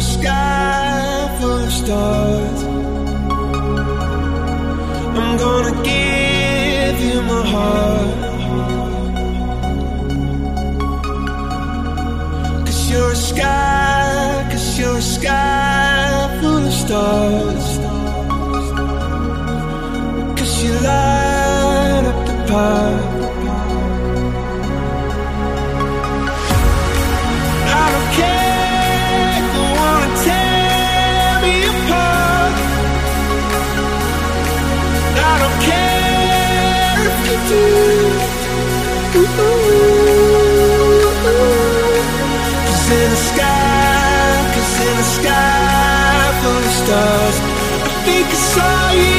sky full of stars. I'm gonna give you my heart. Cause you're a sky, cause you're a sky full of stars. Cause you light up the path. Cause in the sky, cause in the sky full of stars, I think I saw you.